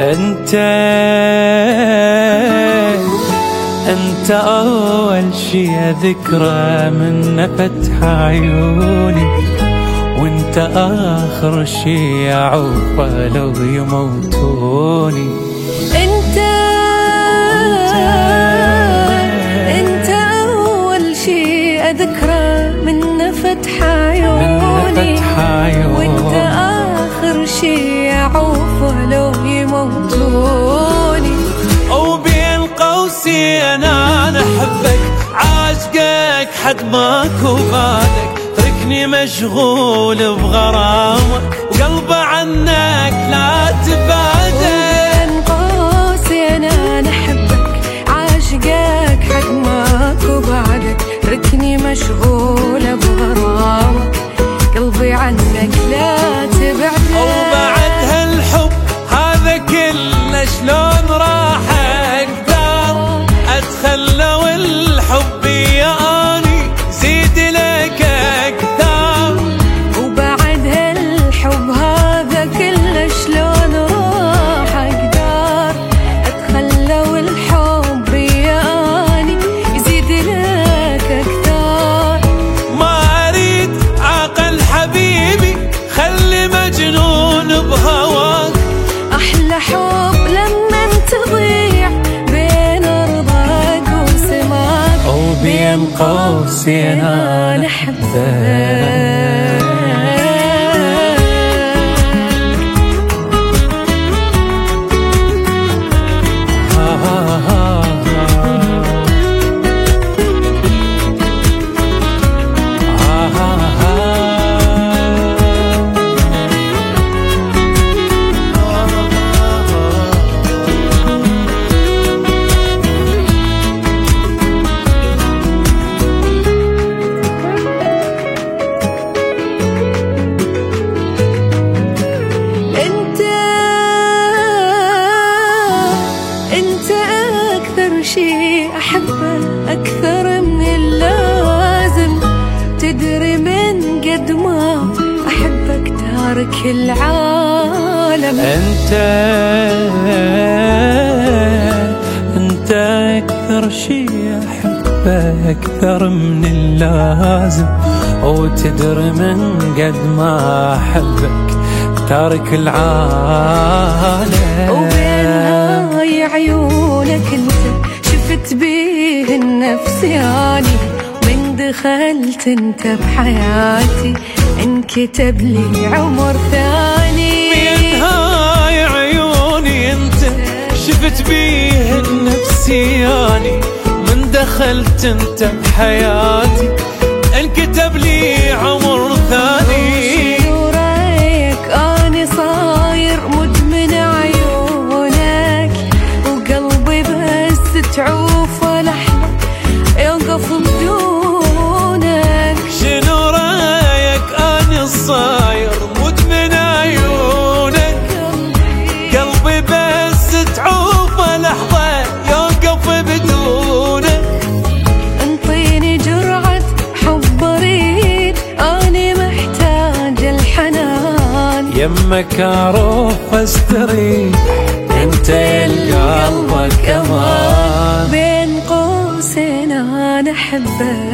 أنت أنت أول شي اذكره من فتح عيوني وأنت آخر شي اعوفه لو يموتوني. أنت أنت أول شي اذكره من فتح عيوني فتح عيوني وأنت آخر شي اعوفه أنا أحبك عاشقك حد ماكو بعدك تركني مشغول بغرامك وقلبي عنك لا قوسين أنا أكثر شيء أحبه أكثر من اللازم تدري من قد ما أحبك تارك العالم. أنت أنت أكثر شي أحبه أكثر من اللازم. وتدري من قد ما أحبك تارك العالم. وبين هاي عيونك بيه النفسياني من دخلت أنت بحياتي؟ انكتب لي عمر ثاني. من هاي عيوني أنت شفت بيه النفسياني من دخلت أنت بحياتي؟ انكتب يمك أروح استريح أنت يا قلبك أمان بين قوسين أنا أحبك.